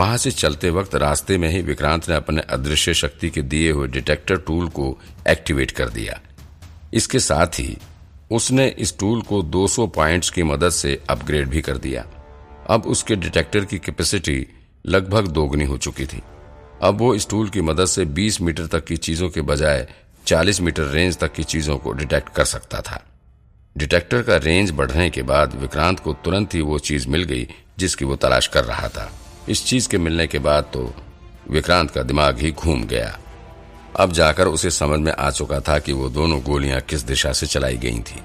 वहाँ से चलते वक्त रास्ते में ही विक्रांत ने अपने अदृश्य शक्ति के दिए हुए डिटेक्टर टूल को एक्टिवेट कर दिया। इसके साथ ही उसने इस टूल को 200 पॉइंट्स की मदद से अपग्रेड भी कर दिया। अब उसके डिटेक्टर की कैपेसिटी लगभग दोगुनी हो चुकी थी। अब वो इस टूल की मदद से 20 मीटर तक की चीज़ों के बजाय 40 मीटर रेंज तक की चीज़ों को डिटेक्ट कर सकता था। डिटेक्टर का रेंज बढ़ने के बाद विक्रांत को तुरंत ही वो चीज़ मिल गई, जिसकी वो तलाश कर रहा था। इस चीज़ के मिलने के बाद तो विक्रांत का दिमाग ही घूम गया। अब जाकर उसे समझ में आ चुका था कि वो दोनों गोलियाँ किस दिशा से चलाई गई थी।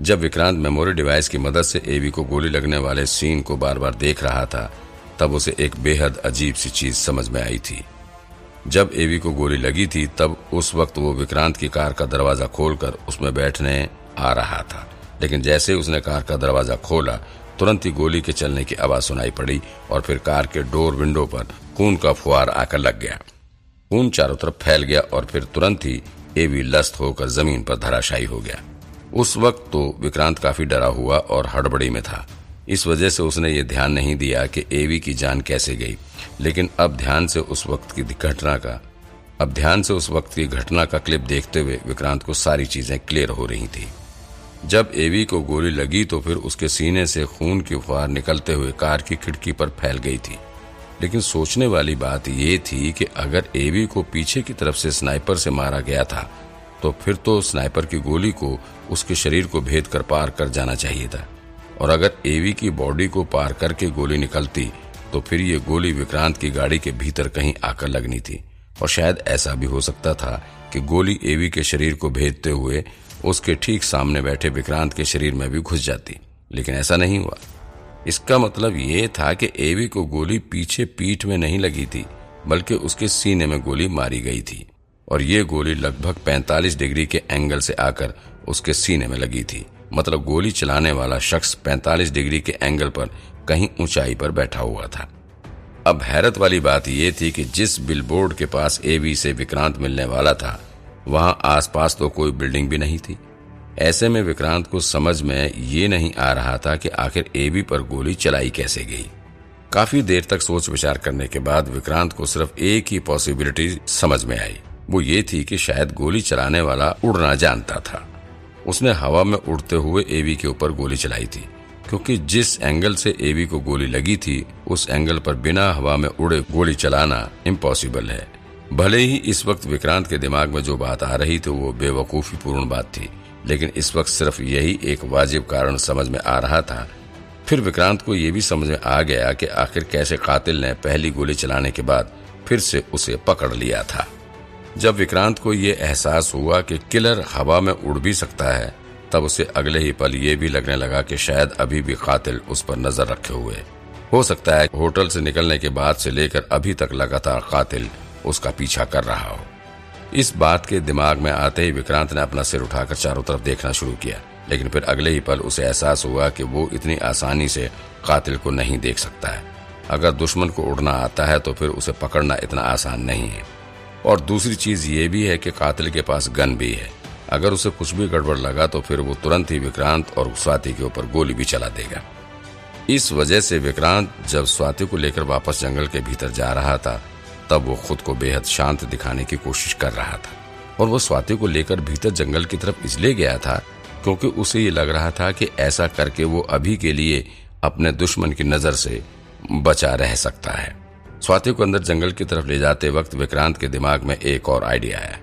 जब विक्रांत मेमोरी डिवाइस की मदद से एवी को गोली लगने वाले सीन को बार बार देख रहा था, तब उसे एक बेहद अजीब सी चीज़ समझ में आई थी। जब एवी को गोली लगी थी, तब उस वक्त वो विक्रांत की कार का दरवाज़ा खोलकर उसमें बैठने आ रहा था। लेकिन जैसे उसने कार का दरवाज़ा खोला तुरंत ही गोली के चलने की आवाज़ सुनाई पड़ी और फिर कार के डोर विंडो पर खून का फुहार आकर लग गया। खून चारों तरफ़ फैल गया और फिर तुरंत ही एवी लस्त होकर ज़मीन पर धराशायी हो गया। उस वक्त तो विक्रांत काफ़ी डरा हुआ और हड़बड़ी में था। इस वजह से उसने ये ध्यान नहीं दिया कि एवी की जान कैसे गई। लेकिन अब ध्यान से उस वक्त की घटना का, अब ध्यान से उस वक्त की घटना का क्लिप देखते हुए विक्रांत को सारी चीज़ें क्लियर हो रही थी। जब एवी को गोली लगी तो फिर उसके सीने से खून की फुहार निकलते हुए कार की खिड़की पर फैल गई थी। लेकिन सोचने वाली बात ये थी कि अगर एवी को पीछे की तरफ़ से स्नाइपर से मारा गया था तो फिर तो स्नाइपर की गोली को उसके शरीर को भेद कर पार कर जाना चाहिए था। और अगर एवी की बॉडी को पार करके गोली निकलती तो फिर ये गोली विक्रांत की गाड़ी के भीतर कहीं आकर लगनी थी। और शायद ऐसा भी हो सकता था कि गोली एवी के शरीर को भेदते हुए उसके ठीक सामने बैठे विक्रांत के शरीर में भी घुस जाती, लेकिन ऐसा नहीं हुआ। इसका मतलब ये था कि एवी को गोली पीछे पीठ में नहीं लगी थी, बल्कि उसके सीने में गोली मारी गई थी, और ये गोली लगभग 45 डिग्री के एंगल से आकर उसके सीने में लगी थी। मतलब गोली चलाने वाला शख्स 45 डिग्री के एंगल पर कहीं ऊंचाई पर बैठा हुआ था। अब हैरत वाली बात यह थी कि जिस बिलबोर्ड के पास एवी से विक्रांत मिलने वाला था वहाँ आसपास तो कोई बिल्डिंग भी नहीं थी। ऐसे में विक्रांत को समझ में ये नहीं आ रहा था कि आखिर एबी पर गोली चलाई कैसे गई। काफ़ी देर तक सोच विचार करने के बाद विक्रांत को सिर्फ़ एक ही पॉसिबिलिटी समझ में आई। वो ये थी कि शायद गोली चलाने वाला उड़ना जानता था। उसने हवा में उड़ते हुए एवी के ऊपर गोली चलाई थी, क्योंकि जिस एंगल से एवी को गोली लगी थी, उस एंगल पर बिना हवा में उड़े गोली चलाना इम्पॉसिबल है। भले ही इस वक्त विक्रांत के दिमाग में जो बात आ रही थी, वो बेवकूफ़ी पूर्ण बात थी, लेकिन इस वक्त सिर्फ़ यही एक वाजिब कारण समझ में आ रहा था। फिर विक्रांत को यह भी समझ में आ गया कि आखिर कैसे कातिल ने पहली गोली चलाने के बाद फिर से उसे पकड़ लिया था। जब विक्रांत को ये एहसास हुआ कि किलर हवा में उड़ भी सकता है, तब उसे अगले ही पल ये भी लगने लगा कि शायद अभी भी कातिल उस पर नज़र रखे हुए। हो सकता है होटल से निकलने के बाद से लेकर अभी तक लगातार कातिल उसका पीछा कर रहा हो। इस बात के दिमाग में आते ही विक्रांत ने अपना सिर उठाकर चारों तरफ़ देखना शुरू किया, लेकिन फिर अगले ही पल उसे एहसास हुआ कि वो इतनी आसानी से कातिल को नहीं देख सकता है। अगर दुश्मन को उड़ना आता है तो फिर उसे पकड़ना इतना आसान नहीं है। और दूसरी चीज़ ये भी है कि कातिल के पास गन भी है। अगर उसे कुछ भी गड़बड़ लगा तो फिर वो तुरंत ही विक्रांत और स्वाति के ऊपर गोली भी चला देगा। इस वजह से विक्रांत जब स्वाति को लेकर वापस जंगल के भीतर जा रहा था तब वो खुद को बेहद शांत दिखाने की कोशिश कर रहा था और वो स्वाति को लेकर भीतर जंगल की तरफ़ इसलिए गया था क्योंकि उसे ये लग रहा था कि ऐसा करके वो अभी के लिए अपने दुश्मन की नज़र से बचा रह सकता है। स्वाति को अंदर जंगल की तरफ़ ले जाते वक्त विक्रांत के दिमाग में एक और आइडिया आया।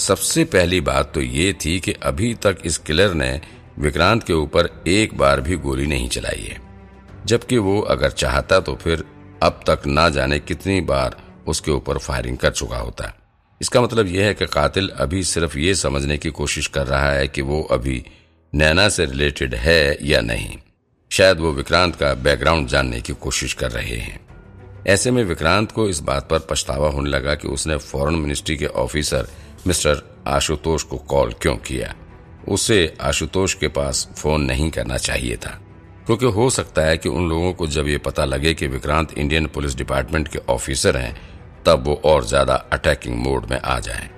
सबसे पहली बात तो ये थी कि अभी तक इस किलर ने विक्रांत के ऊपर एक बार भी गोली नहीं चलाई है। जबकि वो अगर चाहता तो फिर अब तक ना जाने कितनी बार उसके ऊपर फायरिंग कर चुका होता इसका मतलब यह है कि कातिल अभी सिर्फ़ ये समझने की कोशिश कर रहा है कि वो अभी नैना से रिलेटेड है या नहीं। शायद वो विक्रांत का बैकग्राउंड जानने की कोशिश कर रहे हैं। ऐसे में विक्रांत को इस बात पर पछतावा होने लगा कि उसने फॉरेन मिनिस्ट्री के ऑफिसर मिस्टर आशुतोष को कॉल क्यों किया। उसे आशुतोष के पास फ़ोन नहीं करना चाहिए था। क्योंकि हो सकता है कि उन लोगों को जब ये पता लगे कि विक्रांत इंडियन पुलिस डिपार्टमेंट के ऑफिसर हैं तब वो और ज़्यादा अटैकिंग मोड में आ जाए।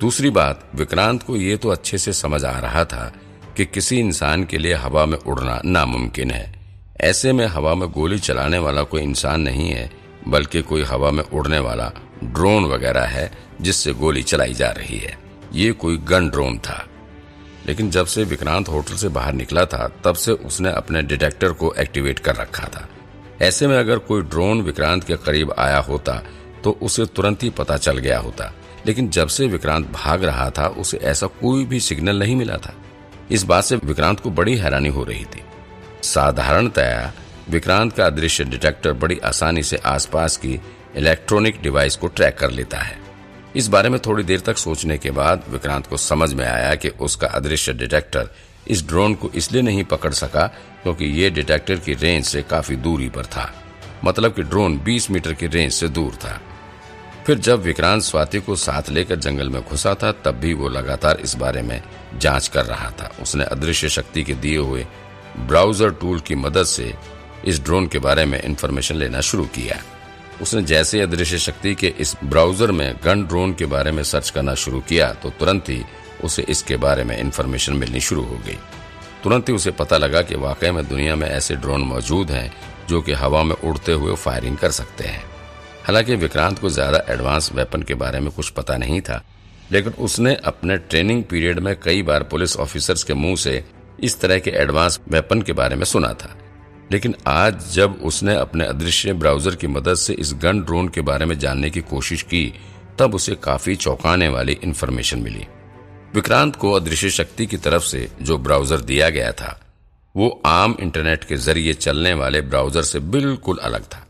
दूसरी बात, विक्रांत को ये तो अच्छे से समझ आ रहा था कि किसी इंसान के लिए हवा में उड़ना नामुमकिन है। ऐसे में हवा में गोली चलाने वाला कोई इंसान नहीं है, बल्कि कोई हवा में उड़ने वाला ड्रोन वगैरह है, जिससे गोली चलाई जा रही है। ये कोई गन ड्रोन था। लेकिन जब से विक्रांत होटल से बाहर निकला था, तब से उसने अपने डिटेक्टर को एक्टिवेट कर रखा था। ऐसे में अगर कोई ड्रोन विक्रांत के करीब आया होता तो उसे तुरंत ही पता चल गया होता। लेकिन जब से विक्रांत भाग रहा था, उसे ऐसा कोई भी सिग्नल नहीं मिला था। इस बात से विक्रांत को बड़ी हैरानी हो रही थी। साधारणतया, विक्रांत का अदृश्य डिटेक्टर बड़ी आसानी से आसपास की इलेक्ट्रॉनिक डिवाइस को ट्रैक कर लेता है। इस बारे में थोड़ी देर तक सोचने के बाद विक्रांत को समझ में आया कि उसका अदृश्य डिटेक्टर इस ड्रोन को इसलिए नहीं पकड़ सका क्योंकि ये डिटेक्टर की रेंज से काफ़ी दूरी पर था। मतलब कि ड्रोन 20 मीटर की रेंज से दूर था। फिर जब विक्रांत स्वाति को साथ लेकर जंगल में घुसा था, तब भी वो लगातार इस बारे में जाँच कर रहा था। उसने अदृश्य शक्ति के दिए हुए ब्राउज़र टूल की मदद से इस ड्रोन के बारे में इंफॉर्मेशन लेना शुरू किया। उसने जैसे अदृश्य शक्ति के इस ब्राउज़र में गन ड्रोन के बारे में सर्च करना शुरू किया तो तुरंत ही उसे इसके बारे में इंफॉर्मेशन मिलनी शुरू हो गई। तुरंत ही उसे पता लगा कि वाकई में दुनिया में ऐसे ड्रोन मौजूद हैं, जो कि हवा में उड़ते हुए फायरिंग कर सकते हैं। हालाँकि विक्रांत को ज़्यादा एडवांस वेपन के बारे में कुछ पता नहीं था, लेकिन उसने अपने ट्रेनिंग पीरियड में कई बार पुलिस ऑफिसर्स के मुँह से इस तरह के एडवांस वेपन के बारे में सुना था। लेकिन आज जब उसने अपने अदृश्य ब्राउज़र की मदद से इस गन ड्रोन के बारे में जानने की कोशिश की, तब उसे काफ़ी चौंकाने वाली इन्फॉर्मेशन मिली। विक्रांत को अदृश्य शक्ति की तरफ़ से जो ब्राउज़र दिया गया था, वो आम इंटरनेट के ज़रिए चलने वाले ब्राउज़र से बिल्कुल अलग था।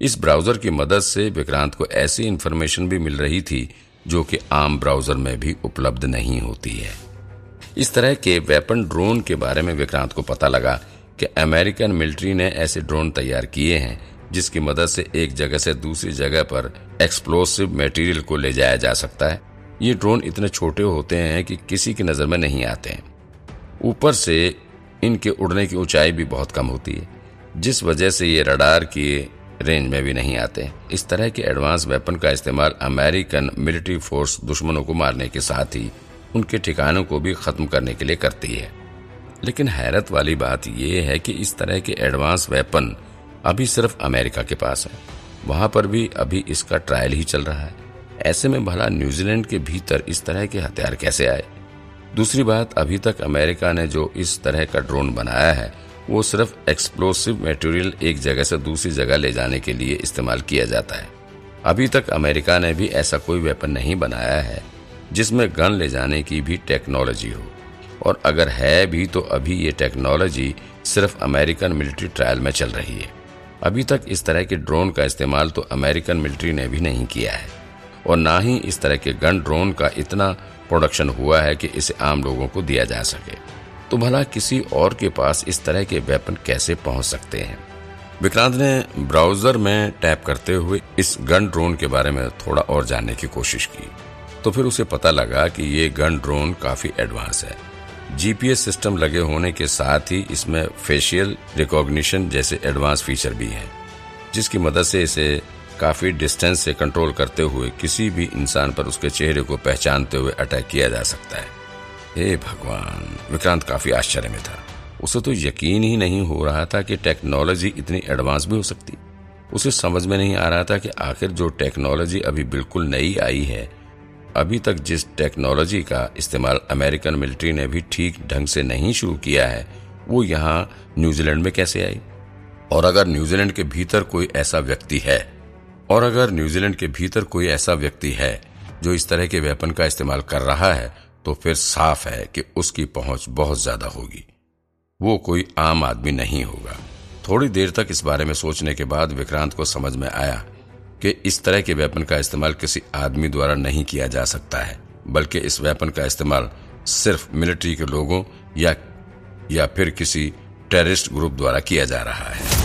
इस ब्राउज़र की मदद से विक्रांत को ऐसी इन्फॉर्मेशन भी मिल रही थी, जो कि आम ब्राउज़र में भी उपलब्ध नहीं होती है। इस तरह के वेपन ड्रोन के बारे में विक्रांत को पता लगा कि अमेरिकन मिलिट्री ने ऐसे ड्रोन तैयार किए हैं, जिसकी मदद से एक जगह से दूसरी जगह पर एक्सप्लोसिव मटेरियल को ले जाया जा सकता है। ये ड्रोन इतने छोटे होते हैं कि किसी की नज़र में नहीं आते हैं। ऊपर से इनके उड़ने की ऊंचाई भी बहुत कम होती है, जिस वजह से ये रडार की रेंज में भी नहीं आते। इस तरह के एडवांस वेपन का इस्तेमाल अमेरिकन मिलिट्री फोर्स दुश्मनों को मारने के साथ ही उनके ठिकानों को भी खत्म करने के लिए करती है। लेकिन हैरत वाली बात यह है कि इस तरह के एडवांस वेपन अभी सिर्फ़ अमेरिका के पास है। वहाँ पर भी अभी इसका ट्रायल ही चल रहा है। ऐसे में भला न्यूजीलैंड के भीतर इस तरह के हथियार कैसे आए? दूसरी बात, अभी तक अमेरिका ने जो इस तरह का ड्रोन बनाया है वो सिर्फ़ एक्सप्लोसिव मटेरियल एक जगह से दूसरी जगह ले जाने के लिए इस्तेमाल किया जाता है। अभी तक अमेरिका ने भी ऐसा कोई वेपन नहीं बनाया है, जिसमें गन ले जाने की भी टेक्नोलॉजी हो। और अगर है भी तो अभी ये टेक्नोलॉजी सिर्फ़ अमेरिकन मिलिट्री ट्रायल में चल रही है। अभी तक इस तरह के ड्रोन का इस्तेमाल तो अमेरिकन मिलिट्री ने भी नहीं किया है। और ना ही इस तरह के गन ड्रोन का इतना प्रोडक्शन हुआ है कि इसे आम लोगों को दिया जा सके। तो भला किसी और के पास इस तरह के वेपन कैसे पहुँच सकते हैं? विक्रांत ने ब्राउज़र में टैप करते हुए इस गन ड्रोन के बारे में थोड़ा और जानने की कोशिश की। तो फिर उसे पता लगा कि ये गन ड्रोन काफ़ी एडवांस है। जीपीएस सिस्टम लगे होने के साथ ही इसमें फेशियल रिकॉग्निशन जैसे एडवांस फीचर भी हैं, जिसकी मदद से इसे काफ़ी डिस्टेंस से कंट्रोल करते हुए किसी भी इंसान पर उसके चेहरे को पहचानते हुए अटैक किया जा सकता है। हे भगवान, विक्रांत काफ़ी आश्चर्य में था। उसे तो यकीन ही नहीं हो रहा था कि टेक्नोलॉजी इतनी एडवांस भी हो सकती। उसे समझ में नहीं आ रहा था कि आखिर जो टेक्नोलॉजी अभी बिल्कुल नई आई है, अभी तक जिस टेक्नोलॉजी का इस्तेमाल अमेरिकन मिलिट्री ने भी ठीक ढंग से नहीं शुरू किया है, वो यहाँ न्यूजीलैंड में कैसे आई? और अगर न्यूजीलैंड के भीतर कोई ऐसा व्यक्ति है, और अगर न्यूजीलैंड के भीतर कोई ऐसा व्यक्ति है जो इस तरह के वेपन का इस्तेमाल कर रहा है तो फिर साफ़ है कि उसकी पहुँच बहुत ज़्यादा होगी। वो कोई आम आदमी नहीं होगा। थोड़ी देर तक इस बारे में सोचने के बाद विक्रांत को समझ में आया कि इस तरह के वेपन का इस्तेमाल किसी आदमी द्वारा नहीं किया जा सकता है, बल्कि इस वेपन का इस्तेमाल सिर्फ़ मिलिट्री के लोगों या या फिर किसी टेररिस्ट ग्रुप द्वारा किया जा रहा है।